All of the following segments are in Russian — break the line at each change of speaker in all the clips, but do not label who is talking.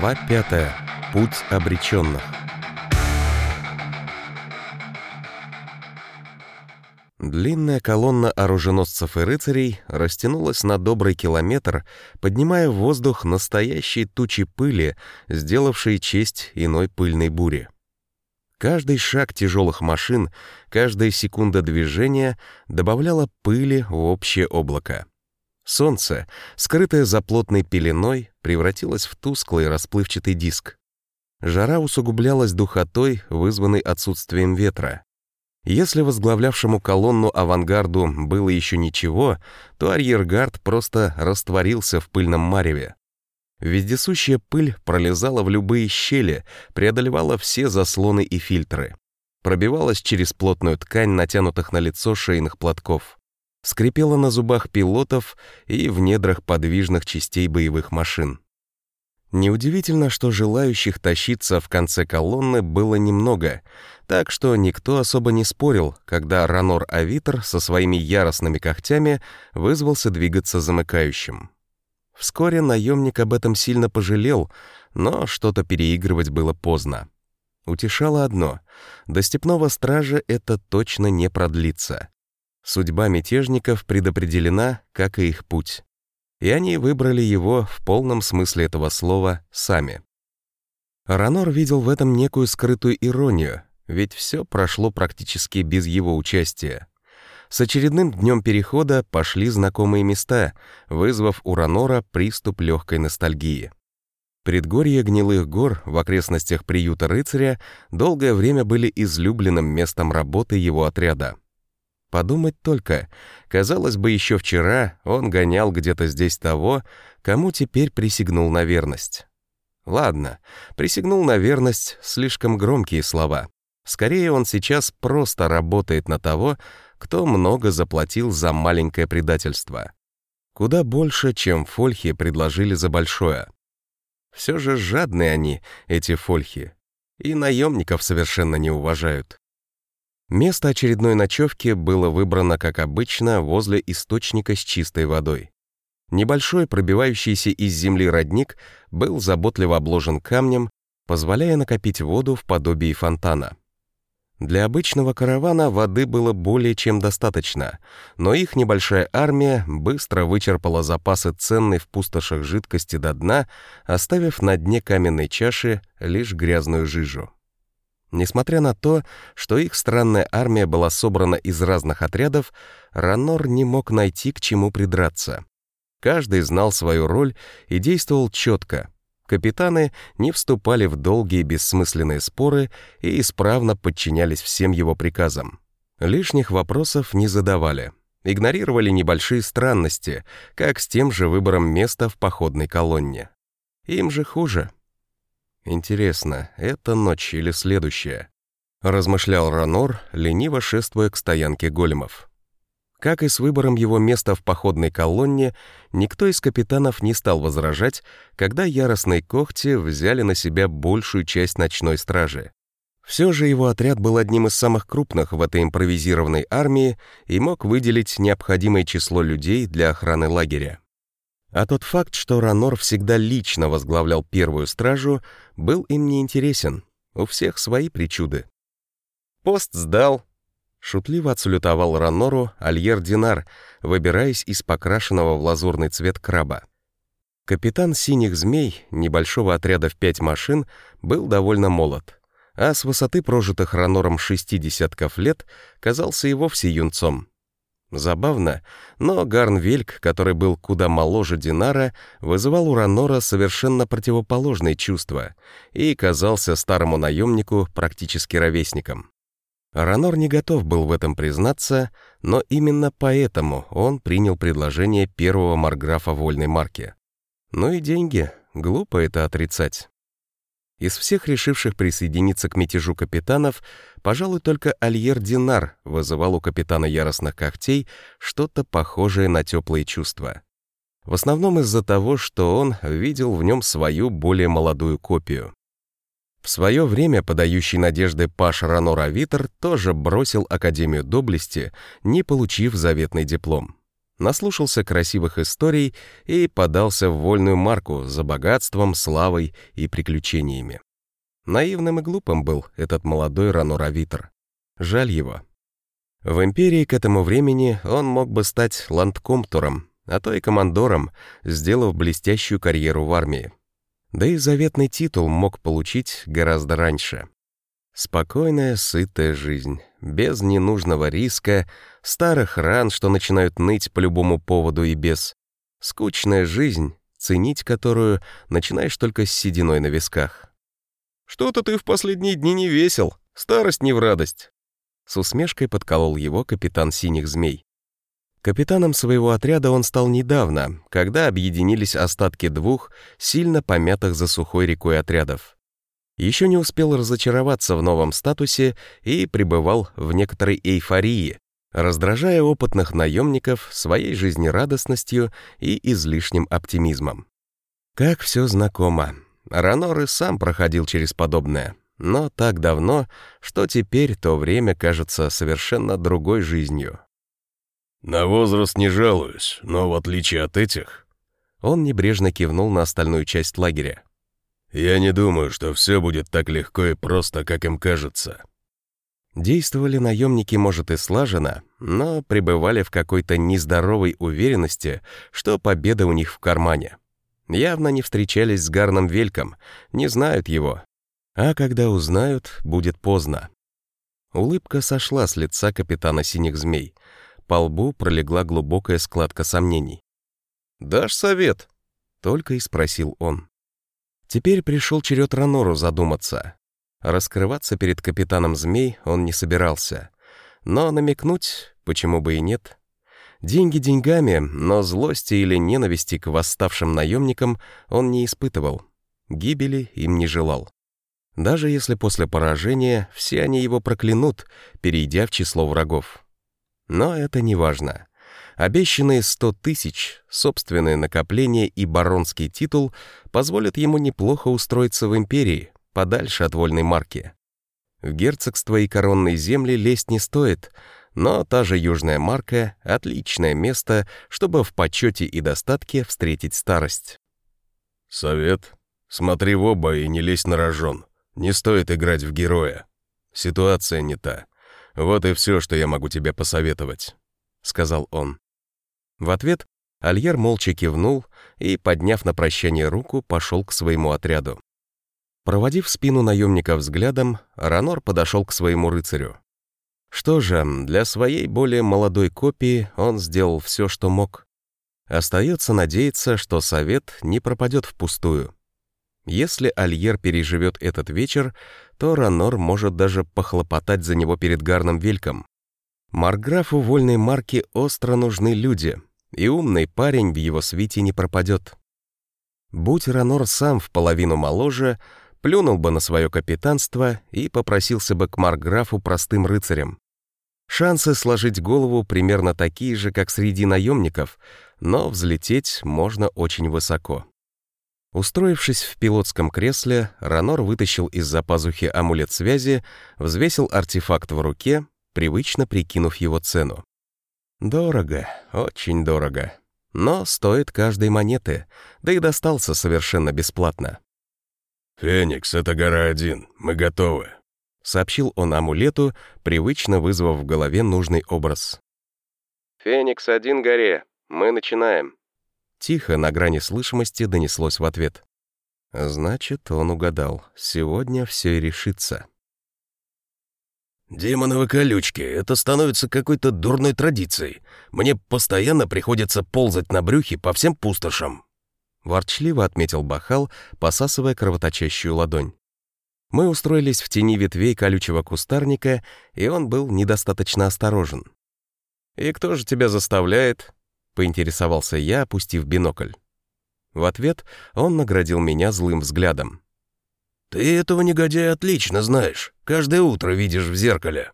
Глава 5. Путь обреченных. Длинная колонна оруженосцев и рыцарей растянулась на добрый километр, поднимая в воздух настоящие тучи пыли, сделавшие честь иной пыльной буре. Каждый шаг тяжелых машин, каждая секунда движения добавляла пыли в общее облако. Солнце, скрытое за плотной пеленой, превратилось в тусклый расплывчатый диск. Жара усугублялась духотой, вызванной отсутствием ветра. Если возглавлявшему колонну авангарду было еще ничего, то арьергард просто растворился в пыльном мареве. Вездесущая пыль пролезала в любые щели, преодолевала все заслоны и фильтры. Пробивалась через плотную ткань натянутых на лицо шейных платков скрипела на зубах пилотов и в недрах подвижных частей боевых машин. Неудивительно, что желающих тащиться в конце колонны было немного, так что никто особо не спорил, когда Ранор Авитер со своими яростными когтями вызвался двигаться замыкающим. Вскоре наемник об этом сильно пожалел, но что-то переигрывать было поздно. Утешало одно — до степного стража это точно не продлится. Судьба мятежников предопределена, как и их путь. И они выбрали его в полном смысле этого слова сами. Ранор видел в этом некую скрытую иронию, ведь все прошло практически без его участия. С очередным днем перехода пошли знакомые места, вызвав у Ранора приступ легкой ностальгии. Предгорья гнилых гор в окрестностях приюта рыцаря долгое время были излюбленным местом работы его отряда. Подумать только, казалось бы, еще вчера он гонял где-то здесь того, кому теперь присягнул на верность. Ладно, присягнул на верность — слишком громкие слова. Скорее, он сейчас просто работает на того, кто много заплатил за маленькое предательство. Куда больше, чем фольхи предложили за большое. Все же жадные они, эти фольхи, и наемников совершенно не уважают. Место очередной ночевки было выбрано, как обычно, возле источника с чистой водой. Небольшой пробивающийся из земли родник был заботливо обложен камнем, позволяя накопить воду в подобии фонтана. Для обычного каравана воды было более чем достаточно, но их небольшая армия быстро вычерпала запасы ценной в пустошах жидкости до дна, оставив на дне каменной чаши лишь грязную жижу. Несмотря на то, что их странная армия была собрана из разных отрядов, Ранор не мог найти к чему придраться. Каждый знал свою роль и действовал четко. Капитаны не вступали в долгие бессмысленные споры и исправно подчинялись всем его приказам. Лишних вопросов не задавали. Игнорировали небольшие странности, как с тем же выбором места в походной колонне. Им же хуже. Интересно, это ночь или следующая? Размышлял Ранор, лениво шествуя к стоянке големов. Как и с выбором его места в походной колонне, никто из капитанов не стал возражать, когда яростные когти взяли на себя большую часть ночной стражи. Все же его отряд был одним из самых крупных в этой импровизированной армии и мог выделить необходимое число людей для охраны лагеря. А тот факт, что Ранор всегда лично возглавлял первую стражу, был им не интересен. У всех свои причуды. «Пост сдал», — шутливо отсалютовал Ранору Альер Динар, выбираясь из покрашенного в лазурный цвет краба. Капитан «Синих змей» небольшого отряда в пять машин был довольно молод, а с высоты прожитых Ранором шести десятков лет казался и вовсе юнцом — Забавно, но Гарнвельк, который был куда моложе Динара, вызывал у Ранора совершенно противоположные чувства и казался старому наемнику практически ровесником. Ранор не готов был в этом признаться, но именно поэтому он принял предложение первого марграфа вольной марки. Ну и деньги, глупо это отрицать. Из всех решивших присоединиться к мятежу капитанов, пожалуй, только Альер Динар вызывал у капитана яростных когтей что-то похожее на теплые чувства. В основном из-за того, что он видел в нем свою более молодую копию. В свое время подающий надежды Паш Ранора Витер тоже бросил Академию Доблести, не получив заветный диплом. Наслушался красивых историй и подался в вольную марку за богатством, славой и приключениями. Наивным и глупым был этот молодой Рануравитр. Жаль его. В империи к этому времени он мог бы стать ландкомтуром, а то и командором, сделав блестящую карьеру в армии. Да и заветный титул мог получить гораздо раньше. Спокойная, сытая жизнь, без ненужного риска, старых ран, что начинают ныть по любому поводу и без. Скучная жизнь, ценить которую начинаешь только с сединой на висках. «Что-то ты в последние дни не весел, старость не в радость». С усмешкой подколол его капитан «Синих змей». Капитаном своего отряда он стал недавно, когда объединились остатки двух сильно помятых за сухой рекой отрядов. Еще не успел разочароваться в новом статусе и пребывал в некоторой эйфории, раздражая опытных наемников своей жизнерадостностью и излишним оптимизмом. Как все знакомо. Ранор и сам проходил через подобное, но так давно, что теперь то время кажется совершенно другой жизнью.
«На возраст не жалуюсь, но в отличие от этих...»
Он небрежно кивнул на остальную часть лагеря.
«Я не думаю, что все будет так легко и просто, как им кажется».
Действовали наемники, может, и слаженно, но пребывали в какой-то нездоровой уверенности, что победа у них в кармане. Явно не встречались с Гарном Вельком, не знают его. А когда узнают, будет поздно. Улыбка сошла с лица капитана Синих Змей. По лбу пролегла глубокая складка сомнений. «Дашь совет?» — только и спросил он. Теперь пришел черед Ранору задуматься. Раскрываться перед капитаном Змей он не собирался. Но намекнуть, почему бы и нет, Деньги деньгами, но злости или ненависти к восставшим наемникам он не испытывал. Гибели им не желал. Даже если после поражения все они его проклянут, перейдя в число врагов. Но это не важно. Обещанные сто тысяч, собственное накопление и баронский титул позволят ему неплохо устроиться в империи, подальше от вольной марки. В герцогство и коронные земли лезть не стоит — но та же южная марка — отличное место, чтобы в почете и достатке встретить старость.
«Совет? Смотри в оба и не лезь на рожон. Не стоит играть в героя. Ситуация не та. Вот и все, что я могу тебе посоветовать», — сказал он.
В ответ Альер молча кивнул и, подняв на прощание руку, пошел к своему отряду. Проводив спину наемника взглядом, Ранор подошел к своему рыцарю. Что же, для своей более молодой копии он сделал все, что мог. Остается надеяться, что совет не пропадет впустую. Если Альер переживет этот вечер, то Ранор может даже похлопотать за него перед Гарном Вельком. Марграфу вольной марки остро нужны люди, и умный парень в его свите не пропадет. Будь Ранор сам в половину моложе, плюнул бы на свое капитанство и попросился бы к Марграфу простым рыцарем. Шансы сложить голову примерно такие же, как среди наемников, но взлететь можно очень высоко. Устроившись в пилотском кресле, Ранор вытащил из-за пазухи амулет связи, взвесил артефакт в руке, привычно прикинув его цену. Дорого, очень дорого. Но стоит каждой монеты, да и достался совершенно бесплатно.
«Феникс, это гора один, мы готовы», —
сообщил он амулету, привычно вызвав в голове нужный образ. «Феникс один горе, мы начинаем». Тихо, на грани слышимости, донеслось в ответ. Значит, он угадал. Сегодня все и решится.
«Демоновы колючки, это становится какой-то дурной традицией. Мне постоянно приходится ползать на брюхе по всем пустошам»,
Ворчливо отметил Бахал, посасывая кровоточащую ладонь. Мы устроились в тени ветвей колючего кустарника, и он был недостаточно осторожен. «И кто же тебя заставляет?» — поинтересовался я, опустив бинокль. В ответ он наградил меня злым взглядом.
«Ты этого негодяя отлично знаешь. Каждое утро видишь в зеркале».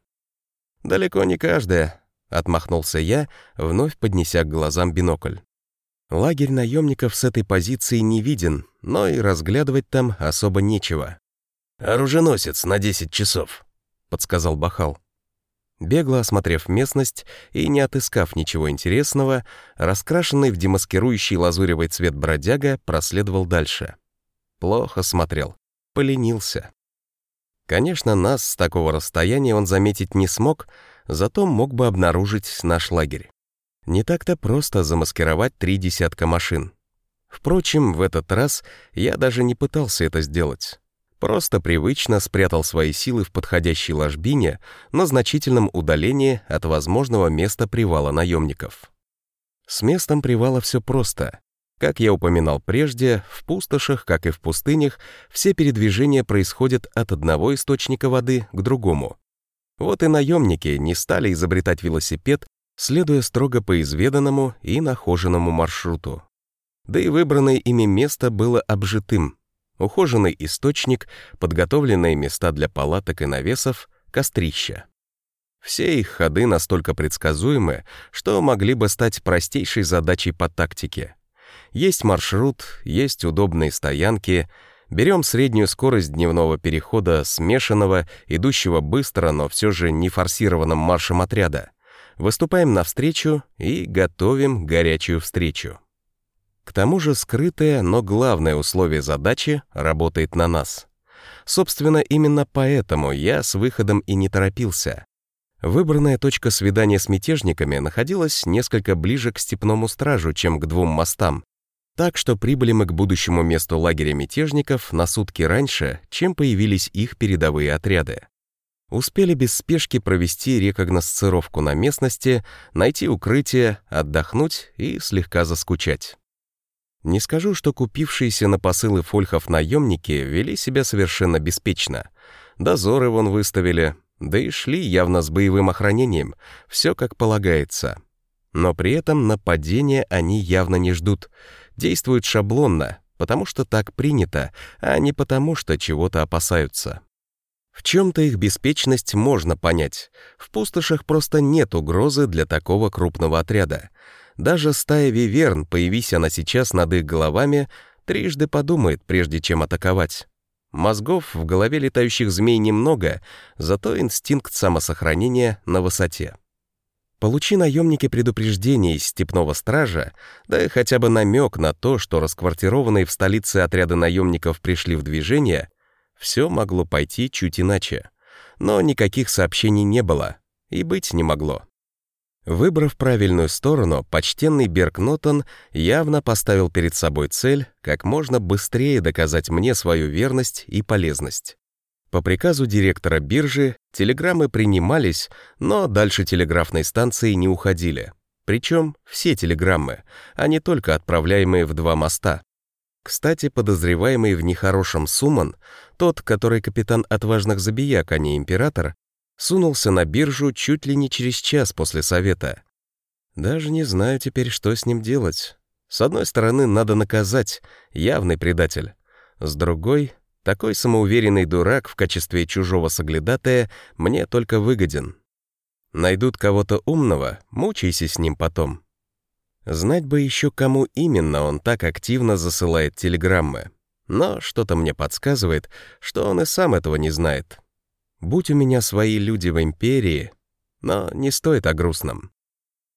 «Далеко не каждое», — отмахнулся я, вновь поднеся к глазам бинокль. Лагерь наемников с этой позиции не виден, но и разглядывать там особо нечего.
«Оруженосец на 10 часов», —
подсказал Бахал. Бегло осмотрев местность и не отыскав ничего интересного, раскрашенный в демаскирующий лазуревый цвет бродяга проследовал дальше. Плохо смотрел, поленился. Конечно, нас с такого расстояния он заметить не смог, зато мог бы обнаружить наш лагерь. Не так-то просто замаскировать три десятка машин. Впрочем, в этот раз я даже не пытался это сделать. Просто привычно спрятал свои силы в подходящей ложбине на значительном удалении от возможного места привала наемников. С местом привала все просто. Как я упоминал прежде, в пустошах, как и в пустынях, все передвижения происходят от одного источника воды к другому. Вот и наемники не стали изобретать велосипед, следуя строго по изведанному и нахоженному маршруту. Да и выбранное ими место было обжитым, ухоженный источник, подготовленные места для палаток и навесов, кострища. Все их ходы настолько предсказуемы, что могли бы стать простейшей задачей по тактике. Есть маршрут, есть удобные стоянки, берем среднюю скорость дневного перехода смешанного, идущего быстро, но все же не форсированным маршем отряда, выступаем навстречу и готовим горячую встречу. К тому же скрытое, но главное условие задачи работает на нас. Собственно, именно поэтому я с выходом и не торопился. Выбранная точка свидания с мятежниками находилась несколько ближе к степному стражу, чем к двум мостам. Так что прибыли мы к будущему месту лагеря мятежников на сутки раньше, чем появились их передовые отряды. Успели без спешки провести рекогносцировку на местности, найти укрытие, отдохнуть и слегка заскучать. Не скажу, что купившиеся на посылы фольхов наемники вели себя совершенно беспечно. Дозоры вон выставили, да и шли явно с боевым охранением, все как полагается. Но при этом нападения они явно не ждут, действуют шаблонно, потому что так принято, а не потому, что чего-то опасаются. В чем-то их беспечность можно понять. В пустошах просто нет угрозы для такого крупного отряда. Даже стая виверн, появись она сейчас над их головами, трижды подумает, прежде чем атаковать. Мозгов в голове летающих змей немного, зато инстинкт самосохранения на высоте. Получи наемники предупреждение из степного стража, да и хотя бы намек на то, что расквартированные в столице отряды наемников пришли в движение, все могло пойти чуть иначе. Но никаких сообщений не было и быть не могло. Выбрав правильную сторону, почтенный Беркнотон явно поставил перед собой цель как можно быстрее доказать мне свою верность и полезность. По приказу директора биржи телеграммы принимались, но дальше телеграфной станции не уходили. Причем все телеграммы, а не только отправляемые в два моста. Кстати, подозреваемый в нехорошем Суман, тот, который капитан отважных забияк, а не император, сунулся на биржу чуть ли не через час после совета. Даже не знаю теперь, что с ним делать. С одной стороны, надо наказать, явный предатель. С другой, такой самоуверенный дурак в качестве чужого соглядатая мне только выгоден. Найдут кого-то умного, мучайся с ним потом. Знать бы еще, кому именно он так активно засылает телеграммы. Но что-то мне подсказывает, что он и сам этого не знает. Будь у меня свои люди в империи, но не стоит о грустном.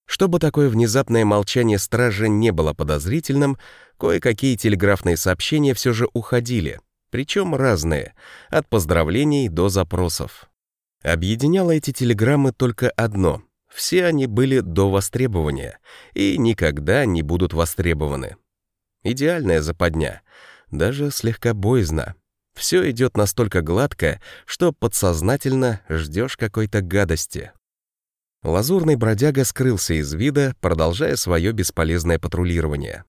Чтобы такое внезапное молчание стражи не было подозрительным, кое-какие телеграфные сообщения все же уходили, причем разные, от поздравлений до запросов. Объединяло эти телеграммы только одно — все они были до востребования и никогда не будут востребованы. Идеальная западня, даже слегка боязно. Все идет настолько гладко, что подсознательно ждешь какой-то гадости. Лазурный бродяга скрылся из вида, продолжая свое бесполезное патрулирование.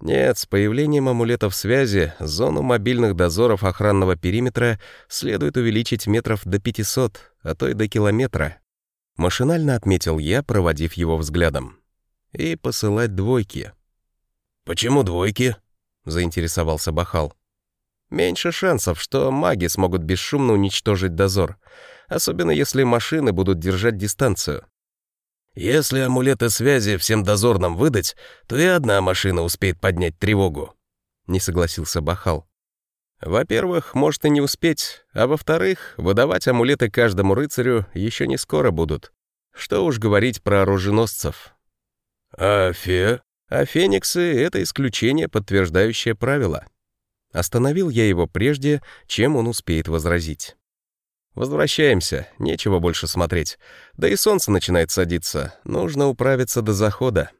Нет, с появлением амулетов связи зону мобильных дозоров охранного периметра следует увеличить метров до 500, а то и до километра. Машинально отметил я, проводив его взглядом. И посылать двойки.
«Почему двойки?» — заинтересовался Бахал.
Меньше шансов, что маги смогут бесшумно уничтожить дозор, особенно если машины будут держать дистанцию.
Если амулеты связи всем дозорным выдать, то и одна машина успеет поднять тревогу, не согласился Бахал.
Во-первых, может и не успеть, а во-вторых, выдавать амулеты каждому рыцарю еще не скоро будут. Что уж говорить про оруженосцев.
А фе?
А фениксы — это исключение, подтверждающее правило. Остановил я его прежде, чем он успеет возразить. Возвращаемся, нечего больше смотреть. Да и солнце начинает садиться, нужно управиться до захода.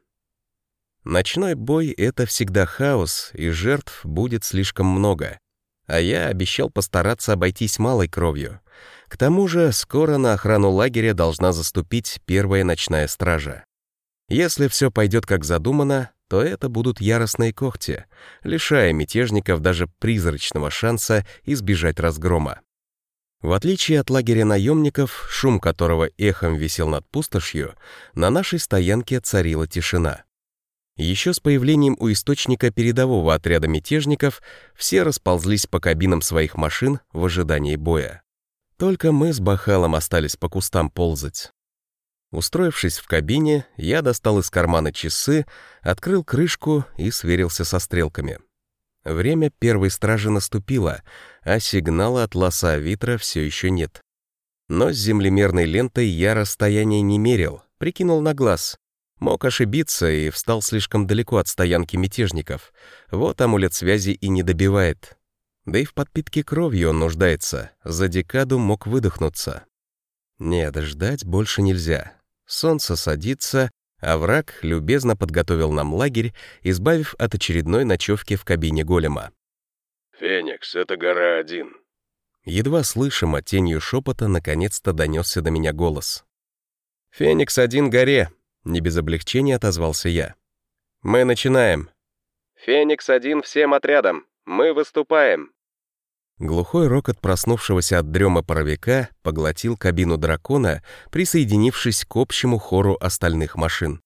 Ночной бой — это всегда хаос, и жертв будет слишком много. А я обещал постараться обойтись малой кровью. К тому же скоро на охрану лагеря должна заступить первая ночная стража. Если все пойдет как задумано, то это будут яростные когти, лишая мятежников даже призрачного шанса избежать разгрома. В отличие от лагеря наемников, шум которого эхом висел над пустошью, на нашей стоянке царила тишина. Еще с появлением у источника передового отряда мятежников все расползлись по кабинам своих машин в ожидании боя. Только мы с Бахалом остались по кустам ползать. Устроившись в кабине, я достал из кармана часы, открыл крышку и сверился со стрелками. Время первой стражи наступило, а сигнала от лоса Витра все еще нет. Но с землемерной лентой я расстояние не мерил, прикинул на глаз. Мог ошибиться и встал слишком далеко от стоянки мятежников. Вот амулет связи и не добивает. Да и в подпитке кровью он нуждается, за декаду мог выдохнуться. Нет, ждать больше нельзя. Солнце садится, а враг любезно подготовил нам лагерь, избавив от очередной ночевки в кабине голема.
«Феникс, это гора один».
Едва слышимо тенью шепота наконец-то донесся до меня голос. «Феникс один горе», — не без облегчения отозвался я. «Мы начинаем». «Феникс один всем отрядам. Мы выступаем». Глухой рокот проснувшегося от дрема паровика поглотил кабину дракона, присоединившись к общему хору остальных машин.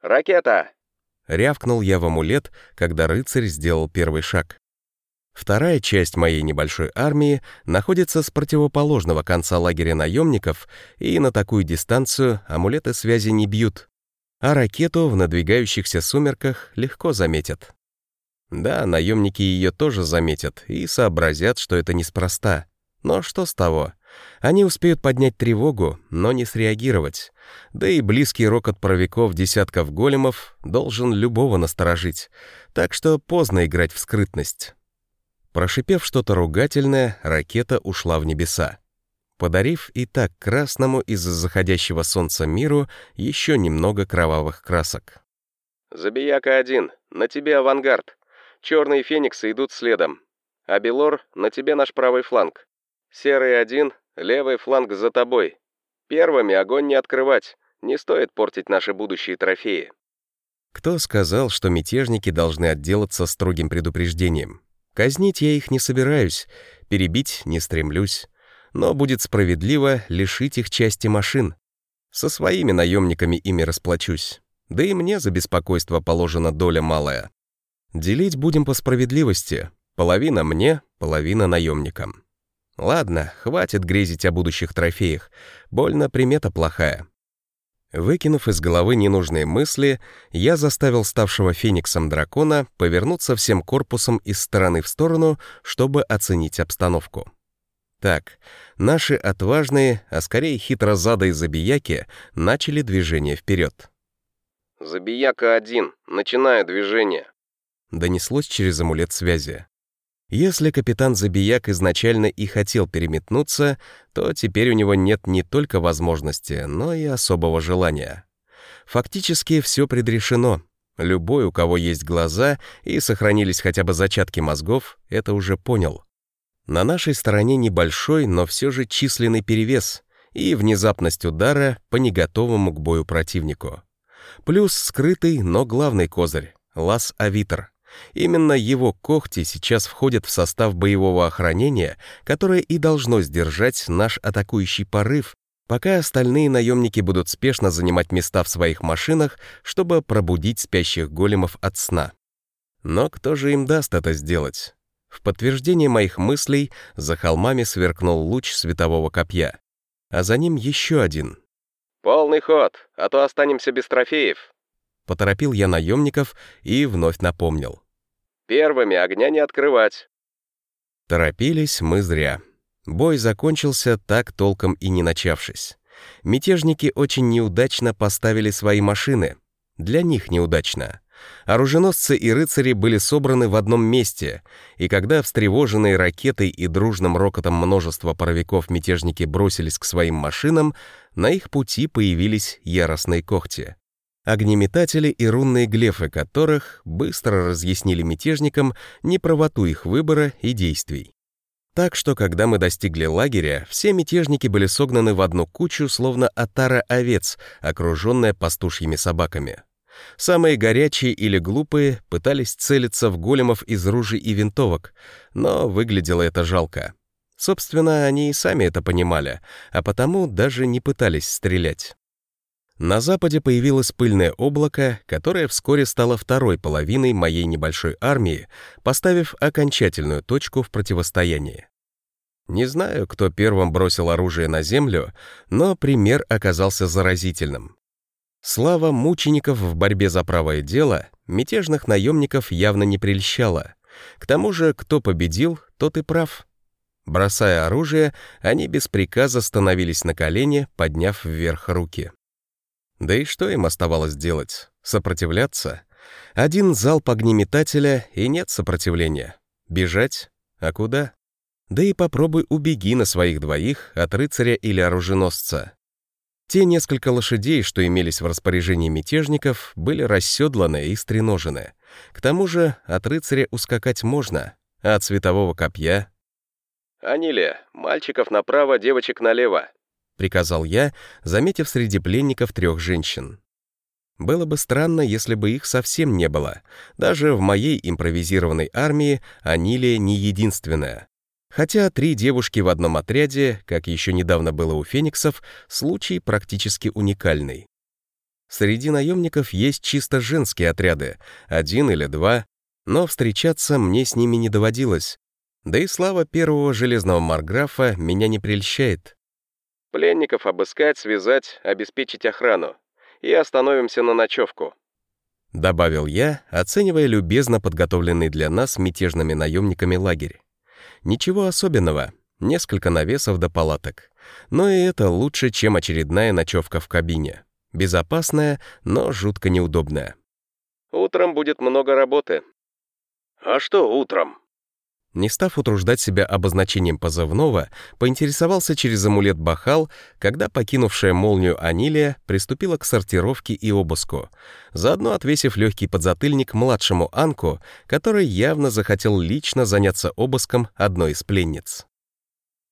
«Ракета!» — рявкнул я в амулет, когда рыцарь сделал первый шаг. Вторая часть моей небольшой армии находится с противоположного конца лагеря наемников, и на такую дистанцию амулеты связи не бьют, а ракету в надвигающихся сумерках легко заметят. Да, наемники ее тоже заметят и сообразят, что это неспроста. Но что с того? Они успеют поднять тревогу, но не среагировать. Да и близкий рокот паровиков десятков големов должен любого насторожить. Так что поздно играть в скрытность. Прошипев что-то ругательное, ракета ушла в небеса, подарив и так красному из-за заходящего солнца миру еще немного кровавых красок. «Забияка-1, на тебе авангард», Черные фениксы идут следом. А Белор, на тебе наш правый фланг. Серый один, левый фланг за тобой. Первыми огонь не открывать. Не стоит портить наши будущие трофеи. Кто сказал, что мятежники должны отделаться строгим предупреждением? Казнить я их не собираюсь, перебить не стремлюсь. Но будет справедливо лишить их части машин. Со своими наемниками ими расплачусь. Да и мне за беспокойство положена доля малая. Делить будем по справедливости. Половина мне, половина наемникам. Ладно, хватит грезить о будущих трофеях. Больно примета плохая. Выкинув из головы ненужные мысли, я заставил ставшего фениксом дракона повернуться всем корпусом из стороны в сторону, чтобы оценить обстановку. Так, наши отважные, а скорее хитрозадые забияки начали движение вперед. «Забияка-1, начинаю движение», донеслось через амулет связи. Если капитан Забияк изначально и хотел переметнуться, то теперь у него нет не только возможности, но и особого желания. Фактически все предрешено. Любой, у кого есть глаза и сохранились хотя бы зачатки мозгов, это уже понял. На нашей стороне небольшой, но все же численный перевес и внезапность удара по неготовому к бою противнику. Плюс скрытый, но главный козырь — лаз Авитр — Именно его когти сейчас входят в состав боевого охранения, которое и должно сдержать наш атакующий порыв, пока остальные наемники будут спешно занимать места в своих машинах, чтобы пробудить спящих големов от сна. Но кто же им даст это сделать? В подтверждение моих мыслей за холмами сверкнул луч светового копья, а за ним еще один. «Полный ход, а то останемся без трофеев», Поторопил я наемников и вновь напомнил. «Первыми огня не открывать». Торопились мы зря. Бой закончился так толком и не начавшись. Мятежники очень неудачно поставили свои машины. Для них неудачно. Оруженосцы и рыцари были собраны в одном месте, и когда встревоженные ракетой и дружным рокотом множества паровиков мятежники бросились к своим машинам, на их пути появились яростные когти. Огнеметатели и рунные глефы которых быстро разъяснили мятежникам неправоту их выбора и действий. Так что, когда мы достигли лагеря, все мятежники были согнаны в одну кучу, словно отара овец, окруженная пастушьими собаками. Самые горячие или глупые пытались целиться в големов из ружей и винтовок, но выглядело это жалко. Собственно, они и сами это понимали, а потому даже не пытались стрелять. На западе появилось пыльное облако, которое вскоре стало второй половиной моей небольшой армии, поставив окончательную точку в противостоянии. Не знаю, кто первым бросил оружие на землю, но пример оказался заразительным. Слава мучеников в борьбе за правое дело мятежных наемников явно не прельщала. К тому же, кто победил, тот и прав. Бросая оружие, они без приказа становились на колени, подняв вверх руки. Да и что им оставалось делать? Сопротивляться? Один залп огнеметателя, и нет сопротивления. Бежать? А куда? Да и попробуй убеги на своих двоих от рыцаря или оруженосца. Те несколько лошадей, что имелись в распоряжении мятежников, были расседланы и стреножены. К тому же от рыцаря ускакать можно, а от светового копья...
«Анилия, мальчиков направо, девочек налево», —
приказал я, заметив среди пленников трех женщин. Было бы странно, если бы их совсем не было. Даже в моей импровизированной армии Анилия не единственная. Хотя три девушки в одном отряде, как еще недавно было у фениксов, случай практически уникальный. Среди наемников есть чисто женские отряды, один или два, но встречаться мне с ними не доводилось. Да и слава первого железного марграфа меня не прельщает.
«Пленников обыскать, связать, обеспечить охрану. И остановимся на ночевку», —
добавил я, оценивая любезно подготовленный для нас мятежными наемниками лагерь. Ничего особенного, несколько навесов до палаток. Но и это лучше, чем очередная ночевка в кабине. Безопасная, но жутко неудобная.
«Утром будет много работы». «А что утром?»
Не став утруждать себя обозначением позывного, поинтересовался через амулет Бахал, когда покинувшая молнию Анилия приступила к сортировке и обыску, заодно отвесив легкий подзатыльник младшему Анку, который явно захотел лично заняться обыском одной из пленниц.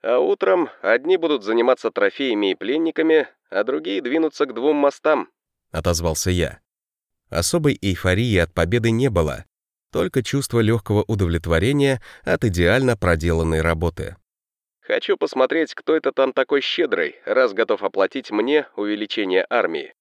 «А утром одни будут заниматься трофеями и пленниками, а другие двинутся к двум мостам», —
отозвался я. Особой эйфории от победы не было, только чувство легкого удовлетворения от идеально проделанной работы.
«Хочу посмотреть, кто это там такой щедрый, раз готов оплатить мне увеличение армии».